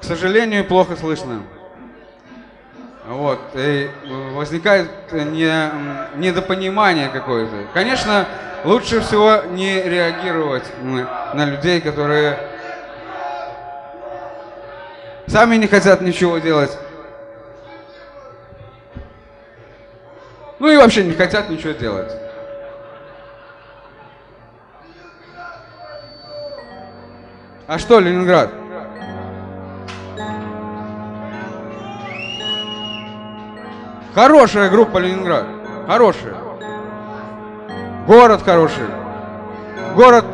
К сожалению, плохо слышно. Вот. И возникает не, недопонимание какое-то. Конечно, лучше всего не реагировать на людей, которые сами не хотят ничего делать. Ну и вообще не хотят ничего делать. А что, Ленинград? Хорошая группа Ленинград. Хорошая. Город хороший. Город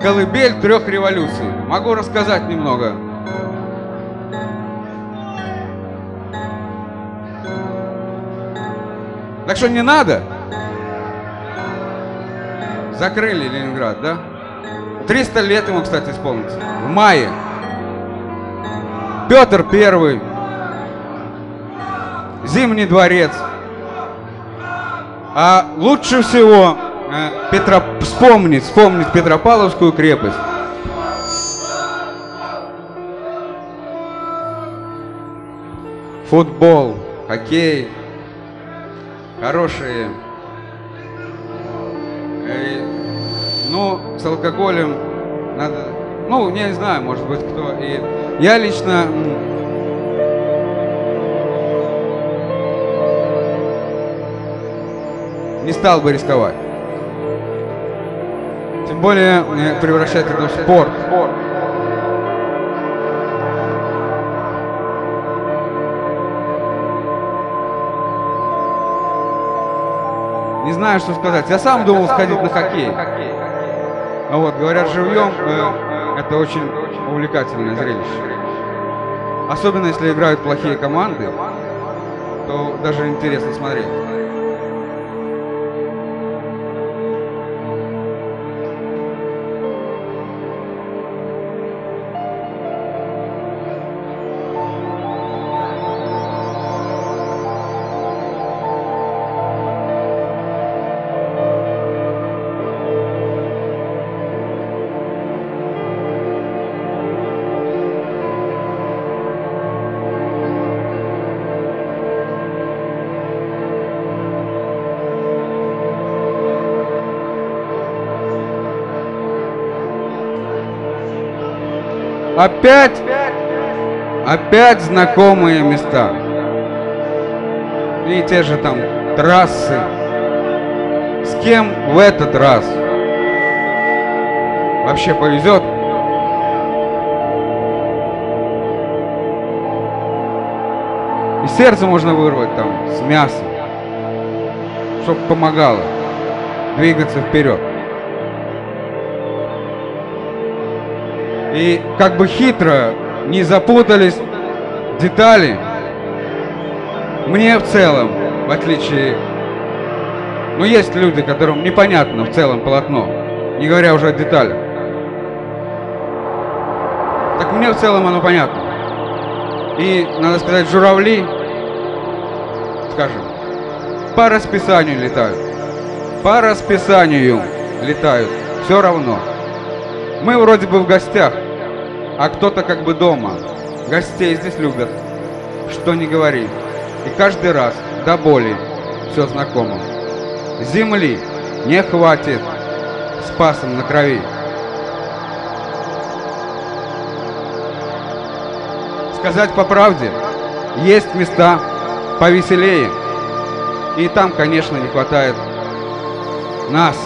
колыбель трех революций. Могу рассказать немного. Так что не надо. Закрыли Ленинград, да? 300 лет ему, кстати, исполнится. В мае. Петр Первый. Зимний дворец. А лучше всего э, Петро... вспомнить, вспомнить Петропавловскую крепость. Футбол, хоккей, хорошие. Э, ну, с алкоголем надо, ну, не знаю, может быть, кто. И я лично не стал бы рисковать. Тем более э, превращать это в спорт. Не знаю, что сказать. Я сам думал сходить на хоккей. А вот, говорят, живьем э, это очень увлекательное зрелище. Особенно если играют плохие команды, то даже интересно смотреть. Опять, опять знакомые места. И те же там трассы. С кем в этот раз? Вообще повезет? И сердце можно вырвать там с мясом, чтобы помогало двигаться вперед. И как бы хитро не запутались детали, мне в целом, в отличие... Ну, есть люди, которым непонятно в целом полотно, не говоря уже о деталях. Так мне в целом оно понятно. И, надо сказать, журавли, скажем, по расписанию летают. По расписанию летают. Все равно. Мы вроде бы в гостях, а кто-то как бы дома. Гостей здесь любят, что не говори. И каждый раз до боли все знакомо. Земли не хватит с пасом на крови. Сказать по правде, есть места повеселее. И там, конечно, не хватает нас.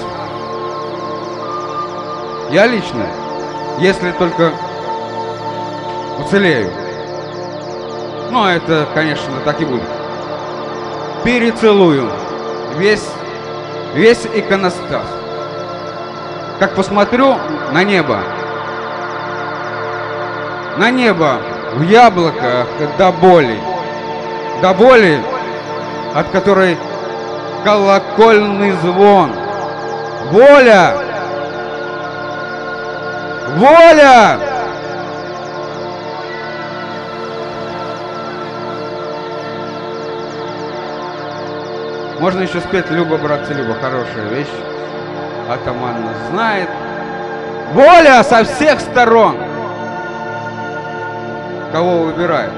Я лично, если только уцелею. Ну, это, конечно, так и будет. Перецелую весь, весь иконостас. Как посмотрю на небо, на небо в яблоках до боли, до боли, от которой колокольный звон. Воля! Воля! Можно еще спеть «Люба, братцы, Люба», хорошая вещь. Атаман нас знает. Воля со всех сторон! кого выбирает.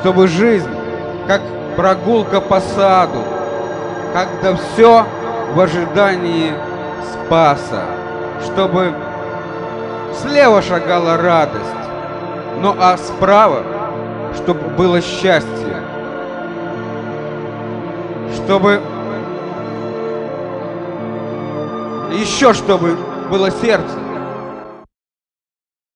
Чтобы жизнь, как прогулка по саду, когда все в ожидании спаса, чтобы слева шагала радость, ну а справа, чтобы было счастье, чтобы еще чтобы было сердце,